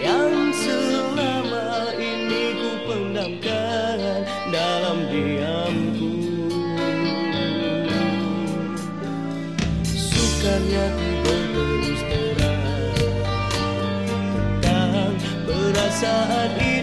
yang selama ini ku pendamkan dalam diamku. Sukanya ku berterus terang tentang perasaan ini